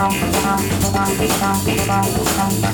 ファンファンファンファンファンファンファンファン